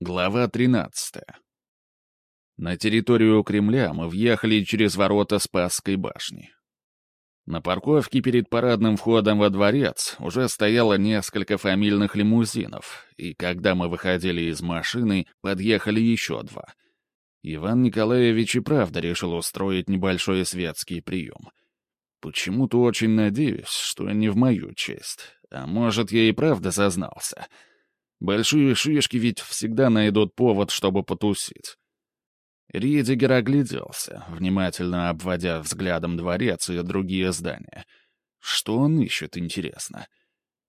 Глава 13. На территорию Кремля мы въехали через ворота Спасской башни. На парковке перед парадным входом во дворец уже стояло несколько фамильных лимузинов, и когда мы выходили из машины, подъехали еще два. Иван Николаевич и правда решил устроить небольшой светский прием. Почему-то очень надеюсь, что не в мою честь. А может, я и правда зазнался. Большие шишки ведь всегда найдут повод, чтобы потусить. Ридигер огляделся, внимательно обводя взглядом дворец и другие здания. Что он ищет, интересно?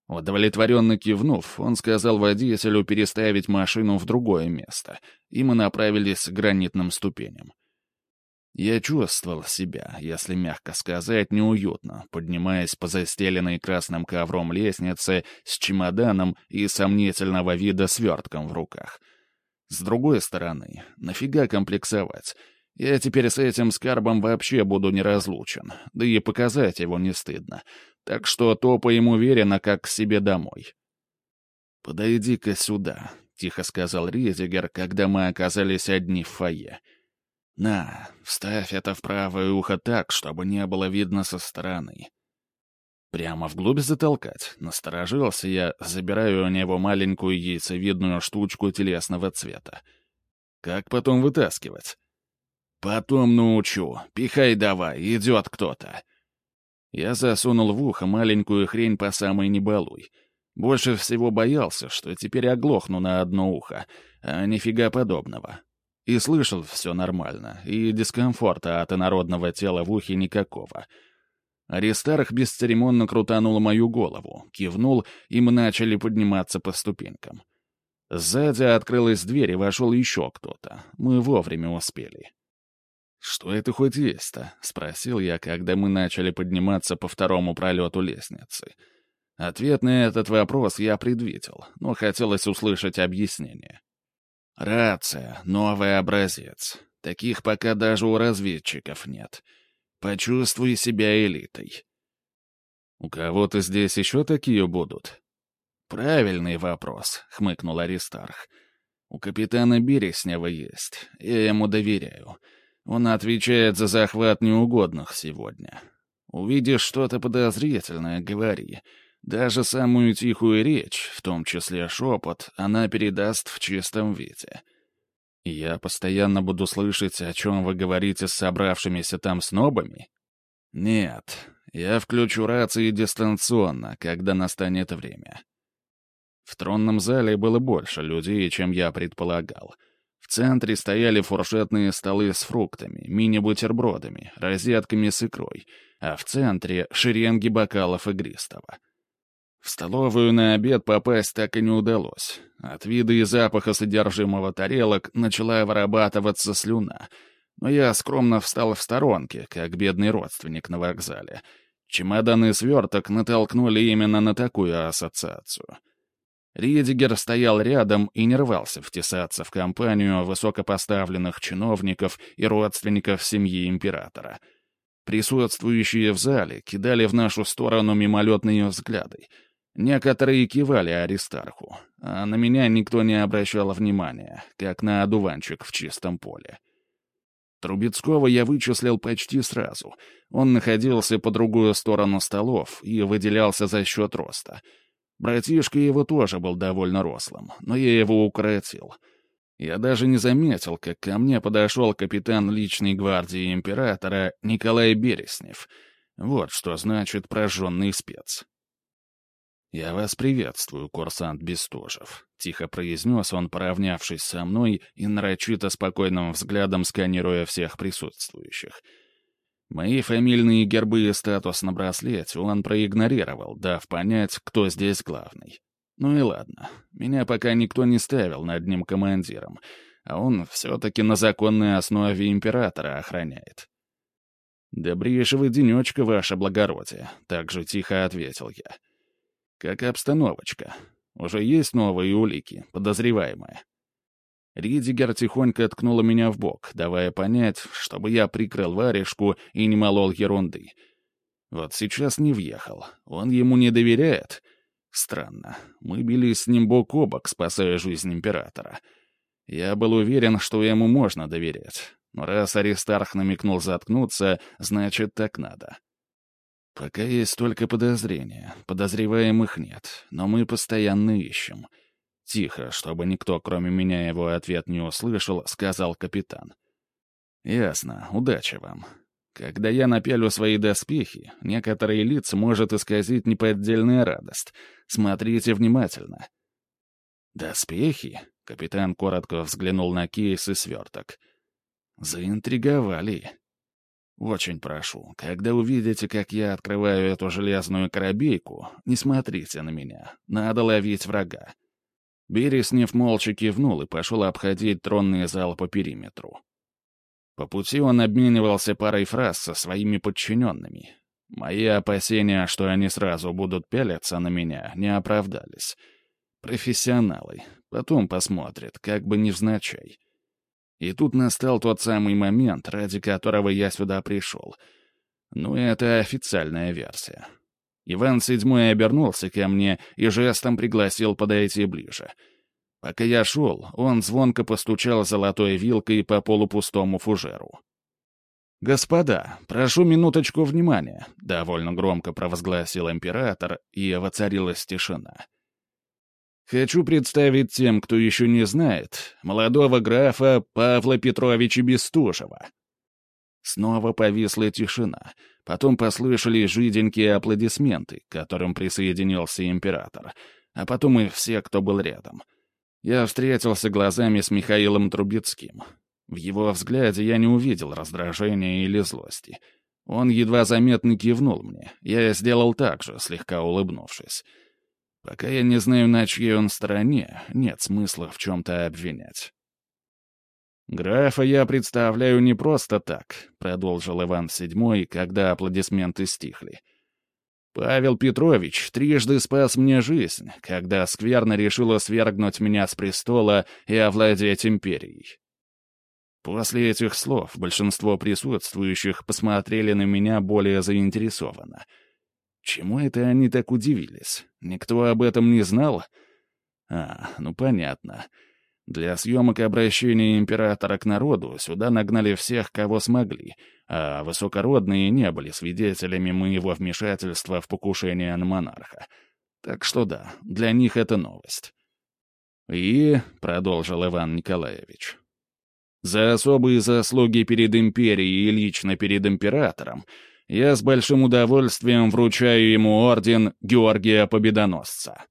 Удовлетворенно кивнув, он сказал водителю переставить машину в другое место, и мы направились к гранитным ступеням. Я чувствовал себя, если мягко сказать, неуютно, поднимаясь по застеленной красным ковром лестнице с чемоданом и сомнительного вида свертком в руках. С другой стороны, нафига комплексовать? Я теперь с этим скарбом вообще буду неразлучен, да и показать его не стыдно. Так что топаем уверенно, как к себе домой. «Подойди-ка сюда», — тихо сказал Ризигер, когда мы оказались одни в фойе. — «На, вставь это в правое ухо так, чтобы не было видно со стороны». Прямо вглубь затолкать. Насторожился я, забираю у него маленькую яйцевидную штучку телесного цвета. Как потом вытаскивать? «Потом научу. Пихай давай, идет кто-то». Я засунул в ухо маленькую хрень по самой небалуй. Больше всего боялся, что теперь оглохну на одно ухо, а нифига подобного. И слышал все нормально, и дискомфорта от инородного тела в ухе никакого. Аристарх бесцеремонно крутанул мою голову, кивнул, и мы начали подниматься по ступенькам. Сзади открылась дверь, и вошел еще кто-то. Мы вовремя успели. «Что это хоть есть-то?» — спросил я, когда мы начали подниматься по второму пролету лестницы. Ответ на этот вопрос я предвидел, но хотелось услышать объяснение. Рация, новый образец. Таких пока даже у разведчиков нет. Почувствуй себя элитой. У кого-то здесь еще такие будут? Правильный вопрос, хмыкнул Аристарх. У капитана Береснева есть. Я ему доверяю. Он отвечает за захват неугодных сегодня. Увидишь что-то подозрительное, говори. Даже самую тихую речь, в том числе шепот, она передаст в чистом виде. Я постоянно буду слышать, о чем вы говорите с собравшимися там снобами? Нет, я включу рации дистанционно, когда настанет время. В тронном зале было больше людей, чем я предполагал. В центре стояли фуршетные столы с фруктами, мини-бутербродами, розетками с икрой, а в центре — шеренги бокалов игристого. В столовую на обед попасть так и не удалось. От вида и запаха содержимого тарелок начала вырабатываться слюна. Но я скромно встал в сторонке, как бедный родственник на вокзале. Чемодан и сверток натолкнули именно на такую ассоциацию. Ридигер стоял рядом и не рвался втесаться в компанию высокопоставленных чиновников и родственников семьи императора. Присутствующие в зале кидали в нашу сторону мимолетные взгляды — Некоторые кивали Аристарху, а на меня никто не обращал внимания, как на одуванчик в чистом поле. Трубецкого я вычислил почти сразу. Он находился по другую сторону столов и выделялся за счет роста. Братишка его тоже был довольно рослым, но я его укоротил. Я даже не заметил, как ко мне подошел капитан личной гвардии императора Николай Береснев. Вот что значит прожженный спец. «Я вас приветствую, курсант Бестужев», — тихо произнес он, поравнявшись со мной и нарочито спокойным взглядом сканируя всех присутствующих. Мои фамильные гербы и статус на браслете он проигнорировал, дав понять, кто здесь главный. Ну и ладно, меня пока никто не ставил над ним командиром, а он все-таки на законной основе императора охраняет. «Добрейшего денечка, ваше благородие», — так же тихо ответил я. Как обстановочка? Уже есть новые улики, подозреваемые. Ридигер тихонько ткнула меня в бок, давая понять, чтобы я прикрыл варежку и не молол ерунды. Вот сейчас не въехал. Он ему не доверяет. Странно. Мы бились с ним бок о бок, спасая жизнь императора. Я был уверен, что ему можно доверять. Но раз Аристарх намекнул заткнуться, значит, так надо. Пока есть только подозрения. Подозреваемых нет, но мы постоянно ищем. Тихо, чтобы никто, кроме меня, его ответ не услышал, сказал капитан. «Ясно. Удачи вам. Когда я напялю свои доспехи, некоторые лица может исказить неподдельная радость. Смотрите внимательно». «Доспехи?» — капитан коротко взглянул на кейс и сверток. «Заинтриговали. Очень прошу, когда увидите, как я открываю эту железную коробейку, не смотрите на меня. Надо ловить врага». Береснев молча кивнул и пошел обходить тронный зал по периметру. По пути он обменивался парой фраз со своими подчиненными. Мои опасения, что они сразу будут пялиться на меня, не оправдались. Профессионалы. Потом посмотрят, как бы невзначай. И тут настал тот самый момент, ради которого я сюда пришел. Ну, это официальная версия. Иван Седьмой обернулся ко мне и жестом пригласил подойти ближе — Пока я шел, он звонко постучал золотой вилкой по полупустому фужеру. «Господа, прошу минуточку внимания», — довольно громко провозгласил император, и воцарилась тишина. «Хочу представить тем, кто еще не знает, молодого графа Павла Петровича Бестужева». Снова повисла тишина, потом послышались жиденькие аплодисменты, к которым присоединился император, а потом и все, кто был рядом — я встретился глазами с Михаилом Трубецким. В его взгляде я не увидел раздражения или злости. Он едва заметно кивнул мне. Я сделал так же, слегка улыбнувшись. Пока я не знаю, на чьей он стороне, нет смысла в чем-то обвинять. «Графа я представляю не просто так», — продолжил Иван VII, когда аплодисменты стихли. Павел Петрович трижды спас мне жизнь, когда скверно решила свергнуть меня с престола и овладеть империей. После этих слов большинство присутствующих посмотрели на меня более заинтересованно. Чему это они так удивились? Никто об этом не знал? А, ну понятно. Для съемок обращения императора к народу сюда нагнали всех, кого смогли — а высокородные не были свидетелями моего вмешательства в покушение на монарха. Так что да, для них это новость. И, — продолжил Иван Николаевич, — за особые заслуги перед империей и лично перед императором я с большим удовольствием вручаю ему орден Георгия Победоносца.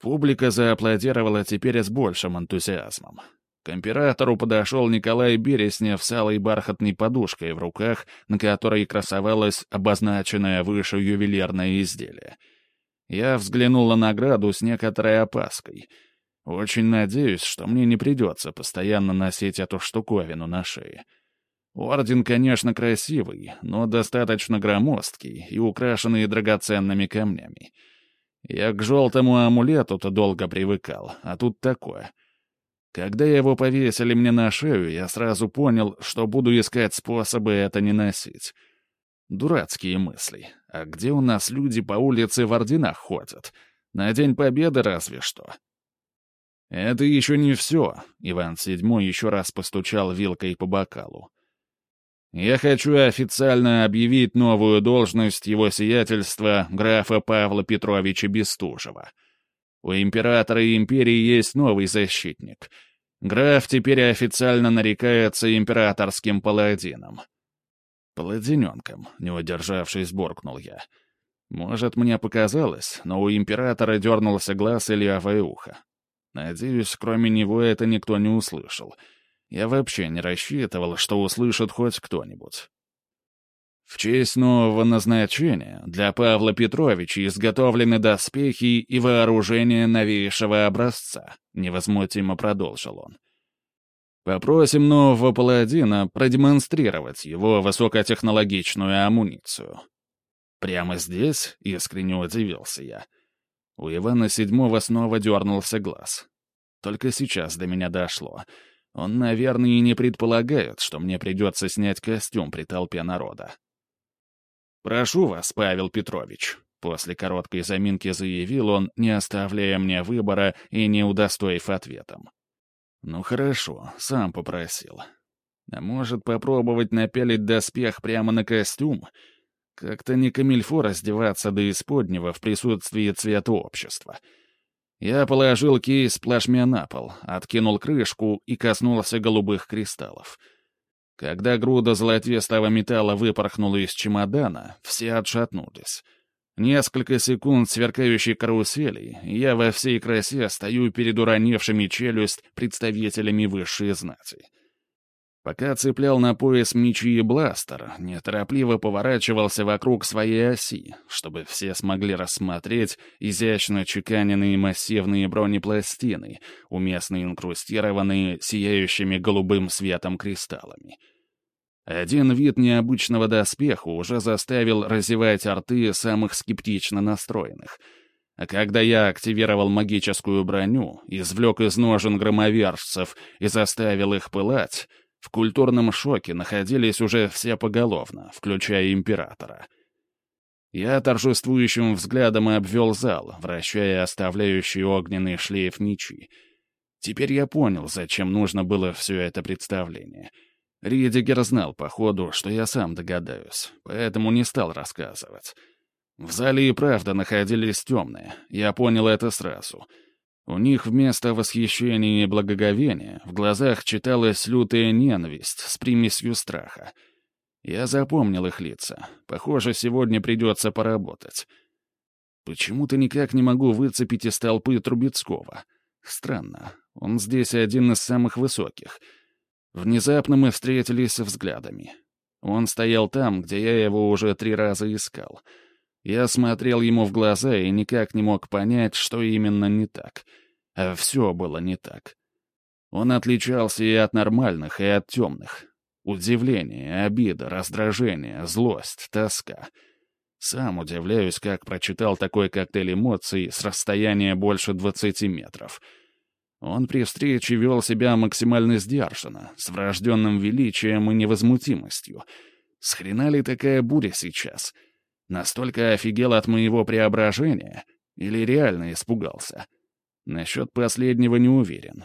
Публика зааплодировала теперь с большим энтузиазмом. К императору подошел Николай Береснев с алой бархатной подушкой в руках, на которой красовалось обозначенное выше ювелирное изделие. Я взглянул на награду с некоторой опаской. Очень надеюсь, что мне не придется постоянно носить эту штуковину на шее. Орден, конечно, красивый, но достаточно громоздкий и украшенный драгоценными камнями. Я к желтому амулету-то долго привыкал, а тут такое — когда его повесили мне на шею, я сразу понял, что буду искать способы это не носить. Дурацкие мысли. А где у нас люди по улице в орденах ходят? На День Победы разве что. «Это еще не все», — Иван Седьмой еще раз постучал вилкой по бокалу. «Я хочу официально объявить новую должность его сиятельства графа Павла Петровича Бестужева». У императора и империи есть новый защитник. Граф теперь официально нарекается императорским паладином. Паладиненком, не удержавшись, буркнул я. Может, мне показалось, но у императора дернулся глаз и левое ухо. Надеюсь, кроме него это никто не услышал. Я вообще не рассчитывал, что услышит хоть кто-нибудь. В честь нового назначения для Павла Петровича изготовлены доспехи и вооружение новейшего образца, невозмутимо продолжил он. Попросим нового паладина продемонстрировать его высокотехнологичную амуницию. Прямо здесь, искренне удивился я. У Ивана Седьмого снова дернулся глаз. Только сейчас до меня дошло. Он, наверное, и не предполагает, что мне придется снять костюм при толпе народа. «Прошу вас, Павел Петрович», — после короткой заминки заявил он, не оставляя мне выбора и не удостоив ответом. Ну хорошо, сам попросил. А может попробовать напялить доспех прямо на костюм? Как-то не камильфо раздеваться до исподнего в присутствии цвета общества. Я положил кейс плашмя на пол, откинул крышку и коснулся голубых кристаллов. Когда груда золотистого металла выпорхнула из чемодана, все отшатнулись. Несколько секунд сверкающей карусели, я во всей красе стою перед уронившими челюсть представителями высшей знати. Пока цеплял на пояс мечи и бластер, неторопливо поворачивался вокруг своей оси, чтобы все смогли рассмотреть изящно чеканенные массивные бронепластины, уместно инкрустированные сияющими голубым светом кристаллами. Один вид необычного доспеха уже заставил разевать рты самых скептично настроенных — а когда я активировал магическую броню, извлек из ножен громовержцев и заставил их пылать, в культурном шоке находились уже все поголовно, включая императора. Я торжествующим взглядом обвел зал, вращая оставляющий огненный шлейф мечи. Теперь я понял, зачем нужно было все это представление. Ридигер знал, походу, что я сам догадаюсь, поэтому не стал рассказывать. В зале и правда находились темные, я понял это сразу — у них вместо восхищения и благоговения в глазах читалась лютая ненависть с примесью страха. Я запомнил их лица. Похоже, сегодня придется поработать. Почему-то никак не могу выцепить из толпы Трубецкого. Странно. Он здесь один из самых высоких. Внезапно мы встретились взглядами. Он стоял там, где я его уже три раза искал. Я смотрел ему в глаза и никак не мог понять, что именно не так — а все было не так. Он отличался и от нормальных, и от темных. Удивление, обида, раздражение, злость, тоска. Сам удивляюсь, как прочитал такой коктейль эмоций с расстояния больше 20 метров. Он при встрече вел себя максимально сдержанно, с врожденным величием и невозмутимостью. С ли такая буря сейчас? Настолько офигел от моего преображения? Или реально испугался? — Насчет последнего не уверен.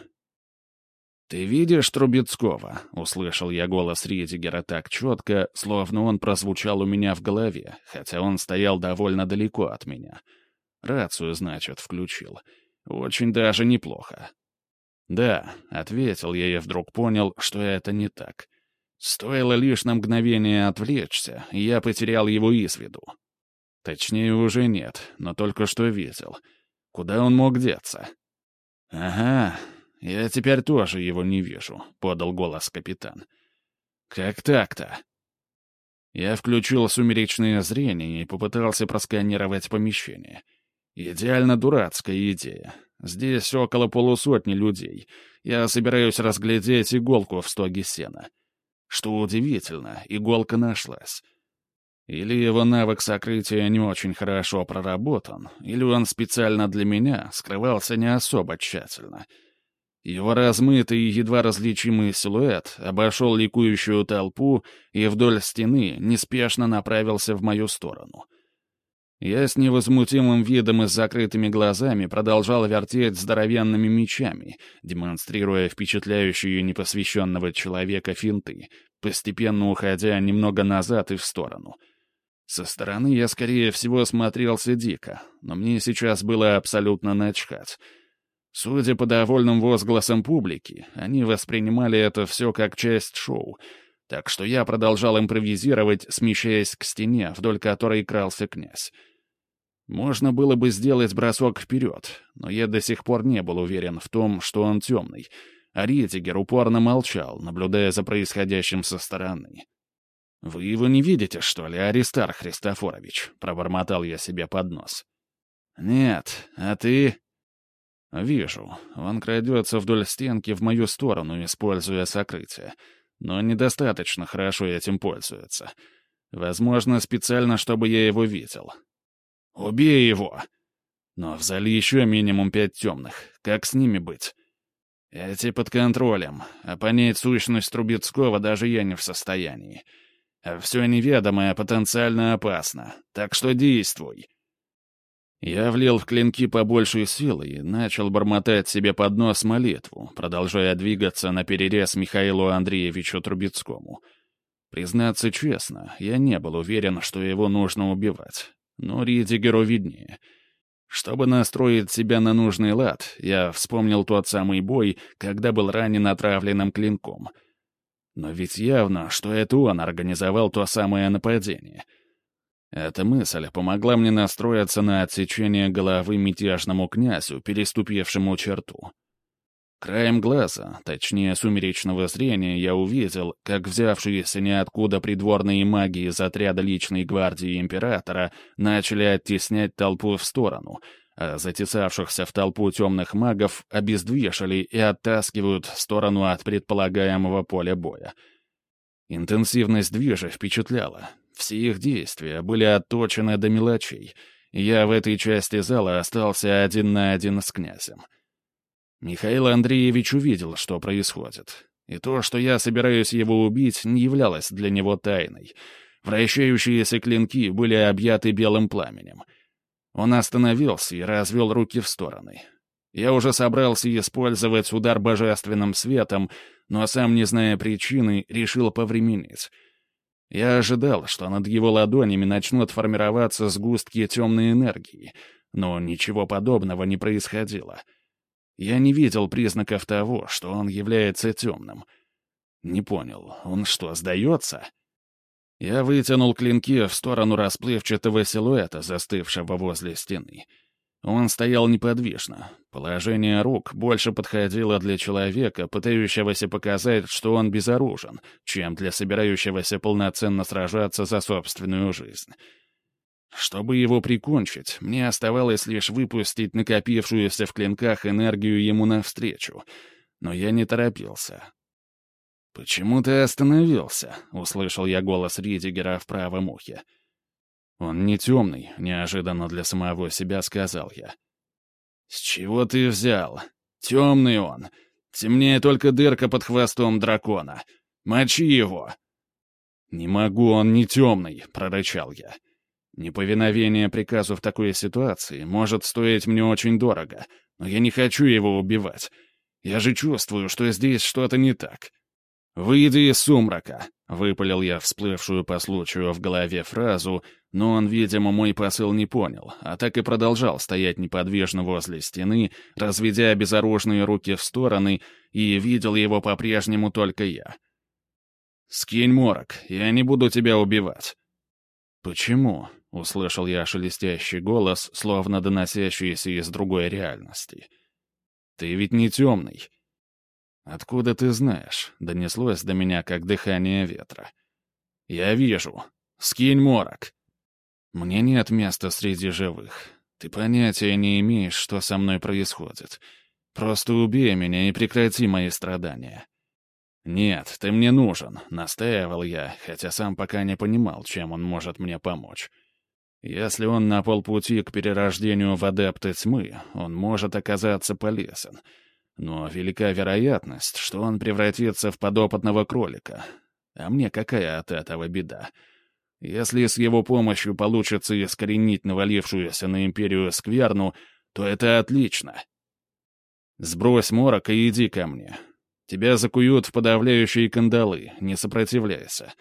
«Ты видишь Трубецкого?» — услышал я голос Ридигера так четко, словно он прозвучал у меня в голове, хотя он стоял довольно далеко от меня. Рацию, значит, включил. Очень даже неплохо. «Да», — ответил я и вдруг понял, что это не так. Стоило лишь на мгновение отвлечься, и я потерял его из виду. Точнее, уже нет, но только что видел — Куда он мог деться? «Ага, я теперь тоже его не вижу», — подал голос капитан. «Как так-то?» Я включил сумеречное зрение и попытался просканировать помещение. Идеально дурацкая идея. Здесь около полусотни людей. Я собираюсь разглядеть иголку в стоге сена. Что удивительно, иголка нашлась. Или его навык сокрытия не очень хорошо проработан, или он специально для меня скрывался не особо тщательно. Его размытый и едва различимый силуэт обошел ликующую толпу и вдоль стены неспешно направился в мою сторону. Я с невозмутимым видом и с закрытыми глазами продолжал вертеть здоровенными мечами, демонстрируя впечатляющие непосвященного человека финты, постепенно уходя немного назад и в сторону — со стороны я, скорее всего, смотрелся дико, но мне сейчас было абсолютно начхать. Судя по довольным возгласам публики, они воспринимали это все как часть шоу, так что я продолжал импровизировать, смещаясь к стене, вдоль которой крался князь. Можно было бы сделать бросок вперед, но я до сих пор не был уверен в том, что он темный, а Ритигер упорно молчал, наблюдая за происходящим со стороны. «Вы его не видите, что ли, Аристар Христофорович?» — пробормотал я себе под нос. «Нет, а ты...» «Вижу. Он крадется вдоль стенки в мою сторону, используя сокрытие. Но недостаточно хорошо этим пользуется. Возможно, специально, чтобы я его видел. Убей его!» «Но в зале еще минимум пять темных. Как с ними быть?» «Эти под контролем, а понять сущность Трубецкого даже я не в состоянии». Все неведомое потенциально опасно, так что действуй. Я влил в клинки побольше силы и начал бормотать себе под нос молитву, продолжая двигаться на перерез Михаилу Андреевичу Трубецкому. Признаться честно, я не был уверен, что его нужно убивать. Но Ридигеру виднее. Чтобы настроить себя на нужный лад, я вспомнил тот самый бой, когда был ранен отравленным клинком. Но ведь явно, что это он организовал то самое нападение — эта мысль помогла мне настроиться на отсечение головы мятежному князю, переступившему черту. Краем глаза, точнее сумеречного зрения, я увидел, как взявшиеся ниоткуда придворные маги из отряда личной гвардии императора начали оттеснять толпу в сторону, а затесавшихся в толпу темных магов обездвижили и оттаскивают в сторону от предполагаемого поля боя. Интенсивность движа впечатляла. Все их действия были отточены до мелочей. Я в этой части зала остался один на один с князем. Михаил Андреевич увидел, что происходит. И то, что я собираюсь его убить, не являлось для него тайной. Вращающиеся клинки были объяты белым пламенем. Он остановился и развел руки в стороны. Я уже собрался использовать удар божественным светом, но сам, не зная причины, решил повременить — я ожидал, что над его ладонями начнут формироваться сгустки темной энергии, но ничего подобного не происходило. Я не видел признаков того, что он является темным. Не понял, он что, сдается? Я вытянул клинки в сторону расплывчатого силуэта, застывшего возле стены. Он стоял неподвижно. Положение рук больше подходило для человека, пытающегося показать, что он безоружен, чем для собирающегося полноценно сражаться за собственную жизнь. Чтобы его прикончить, мне оставалось лишь выпустить накопившуюся в клинках энергию ему навстречу. Но я не торопился. «Почему ты остановился?» — услышал я голос Ридигера в правом ухе. «Он не темный», — неожиданно для самого себя сказал я. «С чего ты взял? Темный он. Темнее только дырка под хвостом дракона. Мочи его!» «Не могу, он не темный», — прорычал я. «Неповиновение приказу в такой ситуации может стоить мне очень дорого, но я не хочу его убивать. Я же чувствую, что здесь что-то не так. «Выйди из сумрака», — выпалил я всплывшую по случаю в голове фразу, но он, видимо, мой посыл не понял, а так и продолжал стоять неподвижно возле стены, разведя безоружные руки в стороны, и видел его по-прежнему только я. «Скинь морок, я не буду тебя убивать». «Почему?» — услышал я шелестящий голос, словно доносящийся из другой реальности. «Ты ведь не темный». «Откуда ты знаешь?» — донеслось до меня, как дыхание ветра. «Я вижу. Скинь морок». «Мне нет места среди живых. Ты понятия не имеешь, что со мной происходит. Просто убей меня и прекрати мои страдания». «Нет, ты мне нужен», — настаивал я, хотя сам пока не понимал, чем он может мне помочь. Если он на полпути к перерождению в адепты тьмы, он может оказаться полезен — но велика вероятность, что он превратится в подопытного кролика. А мне какая от этого беда? Если с его помощью получится искоренить навалившуюся на империю скверну, то это отлично. Сбрось морок и иди ко мне. Тебя закуют в подавляющие кандалы, не сопротивляйся.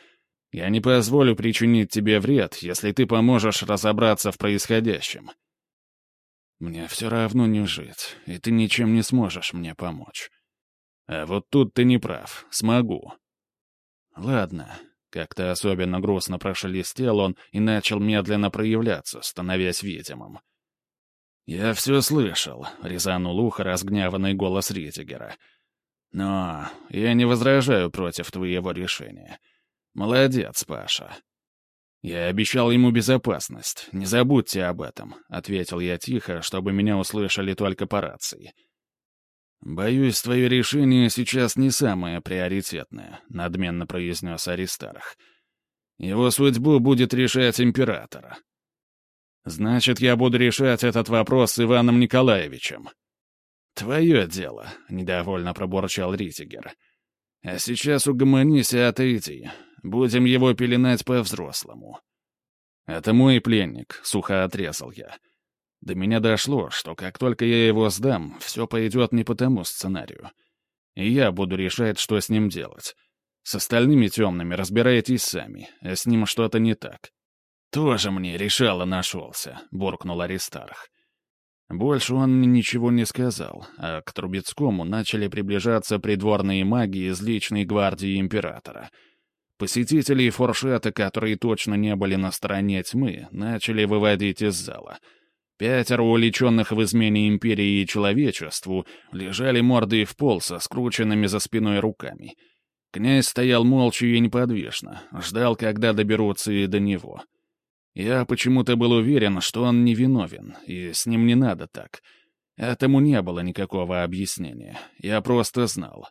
Я не позволю причинить тебе вред, если ты поможешь разобраться в происходящем. Мне все равно не жить, и ты ничем не сможешь мне помочь. А вот тут ты не прав. Смогу. Ладно. Как-то особенно грустно прошелестел он и начал медленно проявляться, становясь видимым. «Я все слышал», — резанул ухо разгневанный голос Ритигера. «Но я не возражаю против твоего решения. Молодец, Паша. «Я обещал ему безопасность. Не забудьте об этом», — ответил я тихо, чтобы меня услышали только по рации. «Боюсь, твое решение сейчас не самое приоритетное», — надменно произнес Аристарх. «Его судьбу будет решать император». «Значит, я буду решать этот вопрос с Иваном Николаевичем». «Твое дело», — недовольно пробурчал Ритигер. «А сейчас угомонись и отойди. Будем его пеленать по-взрослому». «Это мой пленник», — сухо отрезал я. До меня дошло, что как только я его сдам, все пойдет не по тому сценарию. И я буду решать, что с ним делать. С остальными темными разбирайтесь сами, а с ним что-то не так. «Тоже мне решало нашелся», — буркнул Аристарх. Больше он мне ничего не сказал, а к Трубецкому начали приближаться придворные маги из личной гвардии императора. Посетителей фуршета, которые точно не были на стороне тьмы, начали выводить из зала. Пятеро уличенных в измене империи и человечеству лежали мордой в пол со скрученными за спиной руками. Князь стоял молча и неподвижно, ждал, когда доберутся и до него. Я почему-то был уверен, что он невиновен, и с ним не надо так. Этому не было никакого объяснения. Я просто знал.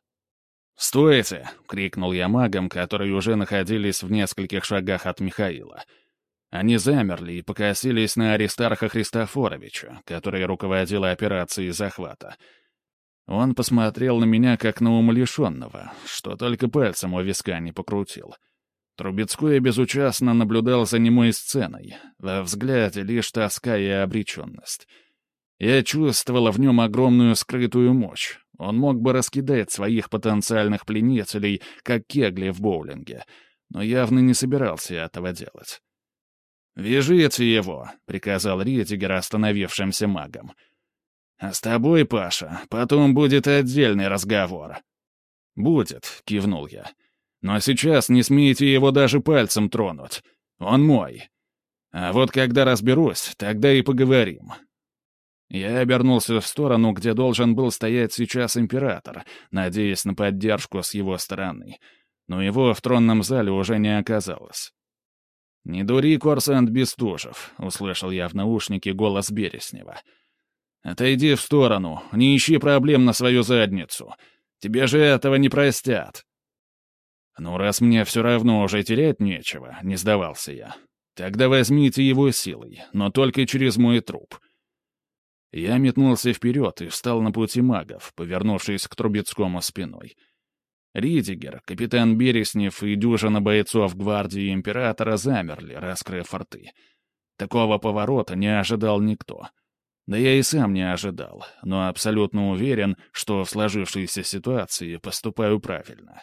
«Стойте!» — крикнул я магам, которые уже находились в нескольких шагах от Михаила. Они замерли и покосились на Аристарха Христофоровича, который руководил операцией захвата. Он посмотрел на меня как на умалишенного, что только пальцем у виска не покрутил — Трубецкой безучастно наблюдал за немой сценой, во взгляде лишь тоска и обреченность. Я чувствовала в нем огромную скрытую мощь. Он мог бы раскидать своих потенциальных пленителей, как кегли в боулинге, но явно не собирался этого делать. «Вяжите его», — приказал Ритигер остановившимся магом. «А с тобой, Паша, потом будет отдельный разговор». «Будет», — кивнул я. Но сейчас не смейте его даже пальцем тронуть. Он мой. А вот когда разберусь, тогда и поговорим». Я обернулся в сторону, где должен был стоять сейчас император, надеясь на поддержку с его стороны. Но его в тронном зале уже не оказалось. «Не дури, Корсант Бестужев», — услышал я в наушнике голос Береснева. «Отойди в сторону, не ищи проблем на свою задницу. Тебе же этого не простят». «Ну, раз мне все равно уже терять нечего», — не сдавался я, «тогда возьмите его силой, но только через мой труп». Я метнулся вперед и встал на пути магов, повернувшись к Трубецкому спиной. Ридигер, капитан Береснев и дюжина бойцов гвардии императора замерли, раскрыв рты. Такого поворота не ожидал никто. Да я и сам не ожидал, но абсолютно уверен, что в сложившейся ситуации поступаю правильно.